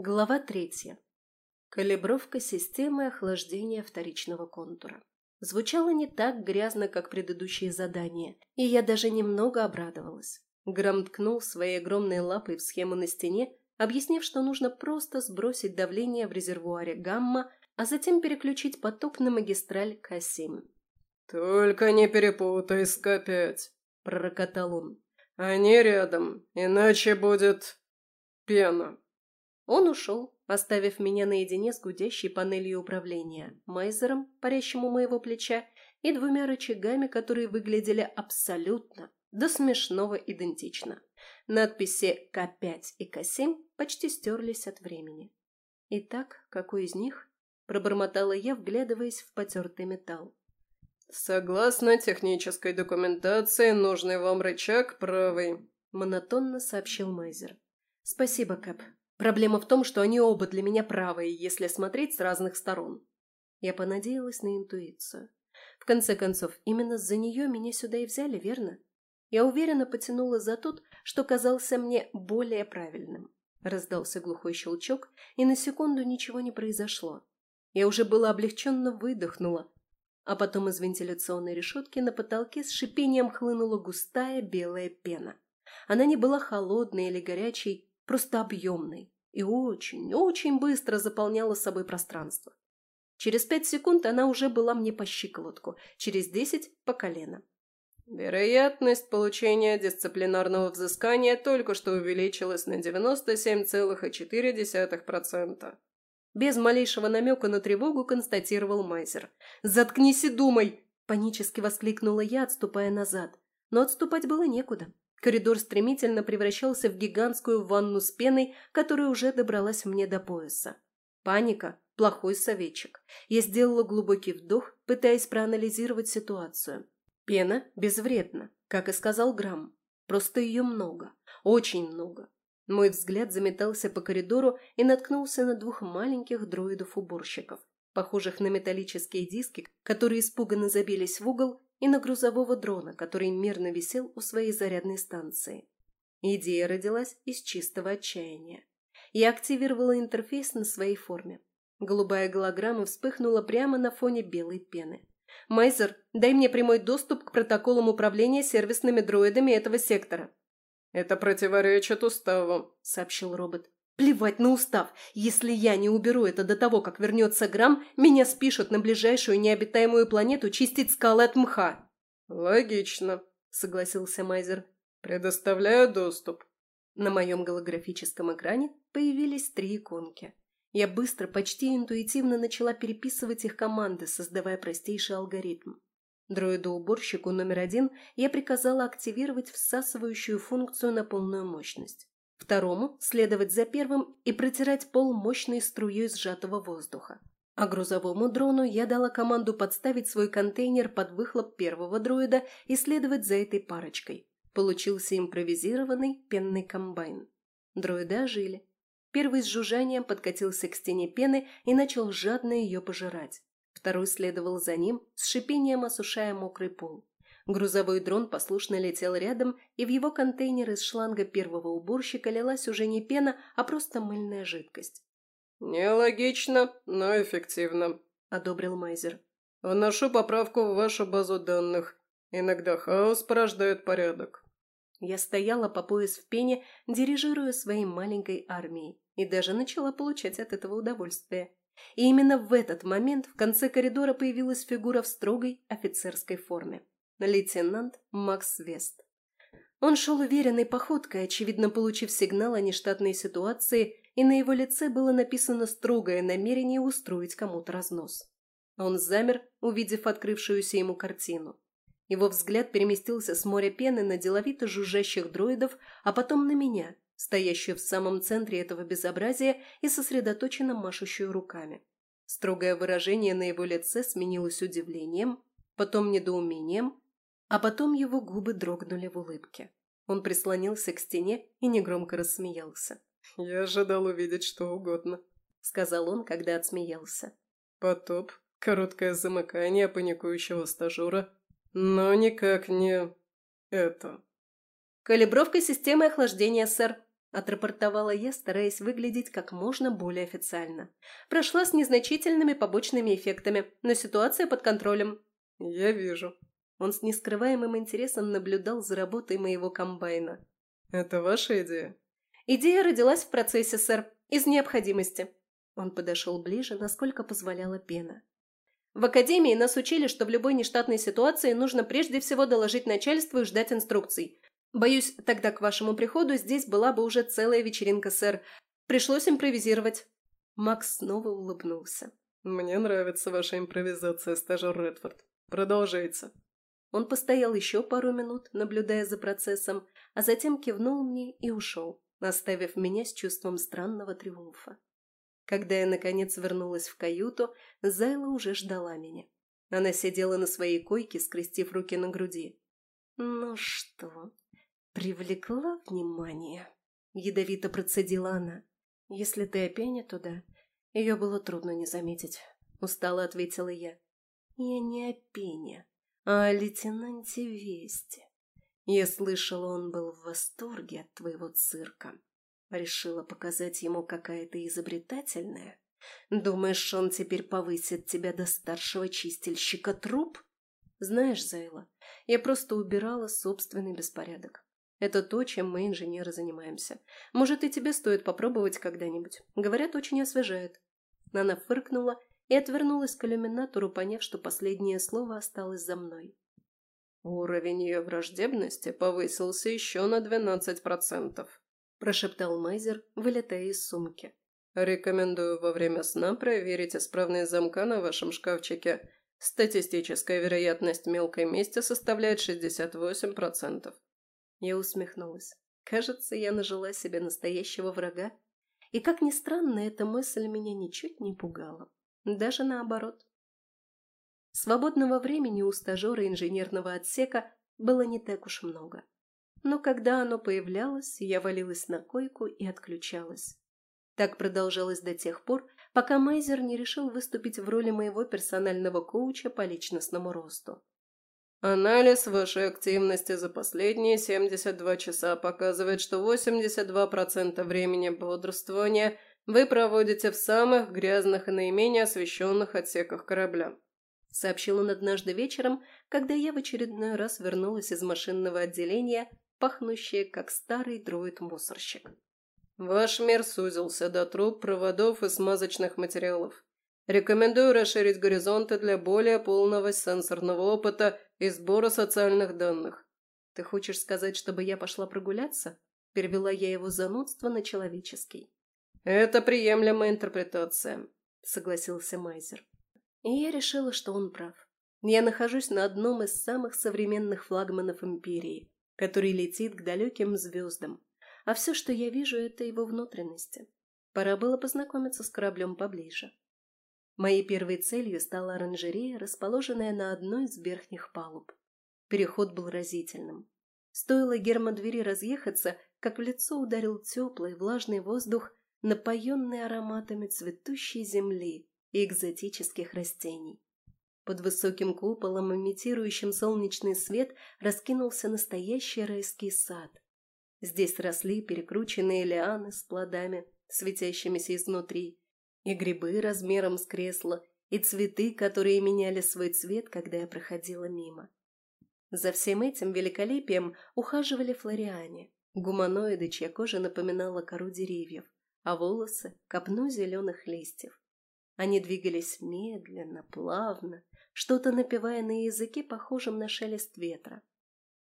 Глава третья. Калибровка системы охлаждения вторичного контура. Звучало не так грязно, как предыдущие задания, и я даже немного обрадовалась. Грамм ткнул своей огромной лапой в схему на стене, объяснив, что нужно просто сбросить давление в резервуаре гамма, а затем переключить поток на магистраль К7. «Только не перепутай с К5», – пророкотал он. «Они рядом, иначе будет пена». Он ушел, оставив меня наедине с гудящей панелью управления, майзером, парящим у моего плеча, и двумя рычагами, которые выглядели абсолютно, до смешного идентично. Надписи К5 и К7 почти стерлись от времени. «Итак, какой из них?» – пробормотала я, вглядываясь в потертый металл. «Согласно технической документации, нужный вам рычаг правый», – монотонно сообщил Майзер. «Спасибо, Кэп», Проблема в том, что они оба для меня правые, если смотреть с разных сторон. Я понадеялась на интуицию. В конце концов, именно за нее меня сюда и взяли, верно? Я уверенно потянула за тот, что казался мне более правильным. Раздался глухой щелчок, и на секунду ничего не произошло. Я уже была облегченно выдохнула, а потом из вентиляционной решетки на потолке с шипением хлынула густая белая пена. Она не была холодной или горячей, просто объемной, и очень, очень быстро заполняла собой пространство. Через пять секунд она уже была мне по щиколотку, через десять – по колено. Вероятность получения дисциплинарного взыскания только что увеличилась на 97,4%. Без малейшего намека на тревогу констатировал Майзер. «Заткнись и думай!» – панически воскликнула я, отступая назад. Но отступать было некуда. Коридор стремительно превращался в гигантскую ванну с пеной, которая уже добралась мне до пояса. Паника – плохой советчик. Я сделала глубокий вдох, пытаясь проанализировать ситуацию. Пена безвредна, как и сказал Грамм. Просто ее много, очень много. Мой взгляд заметался по коридору и наткнулся на двух маленьких дроидов-уборщиков, похожих на металлические диски, которые испуганно забились в угол и на грузового дрона, который мирно висел у своей зарядной станции. Идея родилась из чистого отчаяния. Я активировала интерфейс на своей форме. Голубая голограмма вспыхнула прямо на фоне белой пены. «Майзер, дай мне прямой доступ к протоколам управления сервисными дроидами этого сектора». «Это противоречит уставу», — сообщил робот. Плевать на устав. Если я не уберу это до того, как вернется Грамм, меня спишут на ближайшую необитаемую планету чистить скалы от мха. Логично, согласился Майзер. Предоставляю доступ. На моем голографическом экране появились три иконки. Я быстро, почти интуитивно начала переписывать их команды, создавая простейший алгоритм. Дроиду-уборщику номер один я приказала активировать всасывающую функцию на полную мощность. Второму – следовать за первым и протирать пол мощной струей сжатого воздуха. А грузовому дрону я дала команду подставить свой контейнер под выхлоп первого дроида и следовать за этой парочкой. Получился импровизированный пенный комбайн. Дроиды ожили. Первый с жужжанием подкатился к стене пены и начал жадно ее пожирать. Второй следовал за ним, с шипением осушая мокрый пол. Грузовой дрон послушно летел рядом, и в его контейнер из шланга первого уборщика лилась уже не пена, а просто мыльная жидкость. «Нелогично, но эффективно», – одобрил Майзер. «Вношу поправку в вашу базу данных. Иногда хаос порождает порядок». Я стояла по пояс в пене, дирижируя своей маленькой армией, и даже начала получать от этого удовольствие. И именно в этот момент в конце коридора появилась фигура в строгой офицерской форме лейтенант Макс Вест. Он шел уверенной походкой, очевидно получив сигнал о нештатной ситуации, и на его лице было написано строгое намерение устроить кому-то разнос. Он замер, увидев открывшуюся ему картину. Его взгляд переместился с моря пены на деловито жужжащих дроидов, а потом на меня, стоящую в самом центре этого безобразия и сосредоточенно машущую руками. Строгое выражение на его лице сменилось удивлением, потом недоумением, а потом его губы дрогнули в улыбке. Он прислонился к стене и негромко рассмеялся. «Я ожидал увидеть что угодно», — сказал он, когда отсмеялся. «Потоп, короткое замыкание паникующего стажера, но никак не это». «Калибровка системы охлаждения, сэр», – отрапортовала я, стараясь выглядеть как можно более официально. Прошла с незначительными побочными эффектами, но ситуация под контролем. «Я вижу». Он с нескрываемым интересом наблюдал за работой моего комбайна. «Это ваша идея?» «Идея родилась в процессе, сэр, из необходимости». Он подошел ближе, насколько позволяла пена. В академии нас учили, что в любой нештатной ситуации нужно прежде всего доложить начальству и ждать инструкций. Боюсь, тогда к вашему приходу здесь была бы уже целая вечеринка, сэр. Пришлось импровизировать». Макс снова улыбнулся. «Мне нравится ваша импровизация, стажер Редфорд. Продолжайте». Он постоял еще пару минут, наблюдая за процессом, а затем кивнул мне и ушел, оставив меня с чувством странного триумфа. Когда я, наконец, вернулась в каюту, Зайла уже ждала меня. Она сидела на своей койке, скрестив руки на груди. «Ну что, привлекла внимание?» Ядовито процедила она. «Если ты опеня, то да. Ее было трудно не заметить», — устало ответила я. «Я не опеня, а о лейтенанте Вести. Я слышала, он был в восторге от твоего цирка. Решила показать ему, какая ты изобретательная? Думаешь, он теперь повысит тебя до старшего чистильщика труп? Знаешь, Зайла, я просто убирала собственный беспорядок. Это то, чем мы, инженеры, занимаемся. Может, и тебе стоит попробовать когда-нибудь. Говорят, очень освежает. Она фыркнула и отвернулась к иллюминатору, поняв, что последнее слово осталось за мной. Уровень ее враждебности повысился еще на двенадцать процентов. – прошептал Мейзер, вылетая из сумки. «Рекомендую во время сна проверить исправность замка на вашем шкафчике. Статистическая вероятность мелкой мести составляет 68%. Я усмехнулась. Кажется, я нажила себе настоящего врага. И, как ни странно, эта мысль меня ничуть не пугала. Даже наоборот. Свободного времени у стажера инженерного отсека было не так уж много но когда оно появлялось, я валилась на койку и отключалась. Так продолжалось до тех пор, пока Мейзер не решил выступить в роли моего персонального коуча по личностному росту. Анализ вашей активности за последние 72 часа показывает, что 82% времени бодрствования вы проводите в самых грязных и наименее освещенных отсеках корабля. Сообщил он однажды вечером, когда я в очередной раз вернулась из машинного отделения пахнущее, как старый дроид-мусорщик. «Ваш мир сузился до труб, проводов и смазочных материалов. Рекомендую расширить горизонты для более полного сенсорного опыта и сбора социальных данных». «Ты хочешь сказать, чтобы я пошла прогуляться?» Перевела я его занудство на человеческий. «Это приемлемая интерпретация», — согласился Майзер. И я решила, что он прав. Я нахожусь на одном из самых современных флагманов Империи который летит к далеким звездам, а все, что я вижу, это его внутренности. Пора было познакомиться с кораблем поближе. Моей первой целью стала оранжерея, расположенная на одной из верхних палуб. Переход был разительным. Стоило гермодвери разъехаться, как в лицо ударил теплый влажный воздух, напоенный ароматами цветущей земли и экзотических растений. Под высоким куполом, имитирующим солнечный свет, раскинулся настоящий райский сад. Здесь росли перекрученные лианы с плодами, светящимися изнутри, и грибы размером с кресло, и цветы, которые меняли свой цвет, когда я проходила мимо. За всем этим великолепием ухаживали флориане, гуманоиды, чья кожа напоминала кору деревьев, а волосы – копну зеленых листьев. Они двигались медленно, плавно, что-то напевая на языке, похожем на шелест ветра.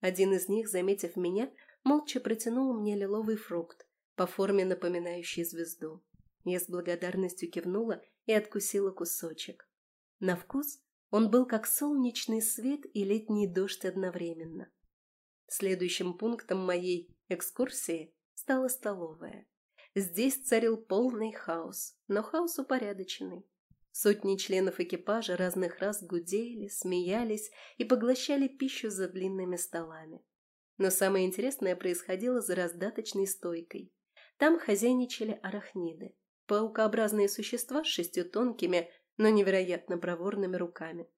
Один из них, заметив меня, молча протянул мне лиловый фрукт, по форме напоминающий звезду. Я с благодарностью кивнула и откусила кусочек. На вкус он был как солнечный свет и летний дождь одновременно. Следующим пунктом моей экскурсии стала столовая. Здесь царил полный хаос, но хаос упорядоченный. Сотни членов экипажа разных рас гудели, смеялись и поглощали пищу за длинными столами. Но самое интересное происходило за раздаточной стойкой. Там хозяйничали арахниды, паукообразные существа с шестью тонкими, но невероятно проворными руками.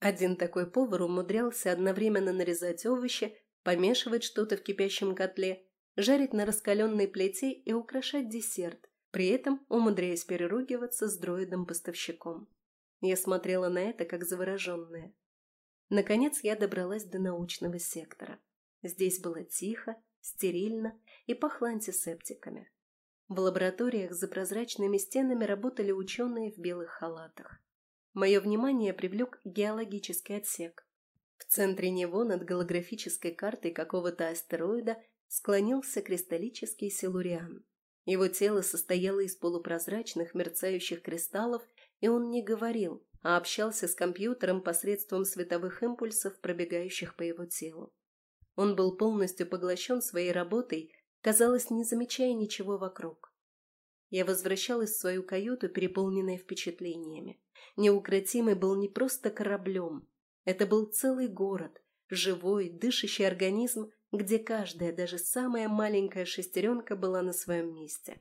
Один такой повар умудрялся одновременно нарезать овощи, помешивать что-то в кипящем котле, жарить на раскаленной плите и украшать десерт, при этом умудряясь переругиваться с дроидом-поставщиком. Я смотрела на это, как завороженная. Наконец я добралась до научного сектора. Здесь было тихо, стерильно и пахло антисептиками. В лабораториях за прозрачными стенами работали ученые в белых халатах. Мое внимание привлек геологический отсек. В центре него над голографической картой какого-то астероида склонился кристаллический силуриан. Его тело состояло из полупрозрачных мерцающих кристаллов, и он не говорил, а общался с компьютером посредством световых импульсов, пробегающих по его телу. Он был полностью поглощен своей работой, казалось, не замечая ничего вокруг. Я возвращалась в свою каюту, переполненная впечатлениями. Неукротимый был не просто кораблем. Это был целый город, живой, дышащий организм, где каждая, даже самая маленькая шестеренка была на своем месте.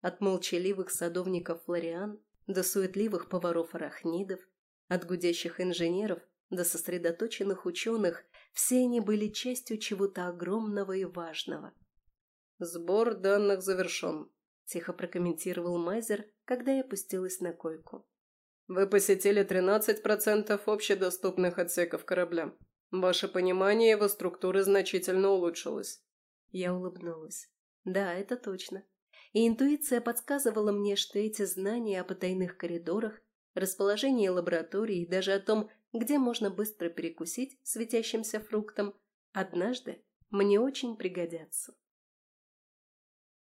От молчаливых садовников Флориан до суетливых поваров-арахнидов, от гудящих инженеров до сосредоточенных ученых, все они были частью чего-то огромного и важного. «Сбор данных завершен», – тихо прокомментировал Майзер, когда я опустилась на койку. «Вы посетили 13% общедоступных отсеков корабля. Ваше понимание его структуры значительно улучшилось. Я улыбнулась. Да, это точно. И интуиция подсказывала мне, что эти знания о потайных коридорах, расположении лабораторий и даже о том, где можно быстро перекусить светящимся фруктом, однажды мне очень пригодятся.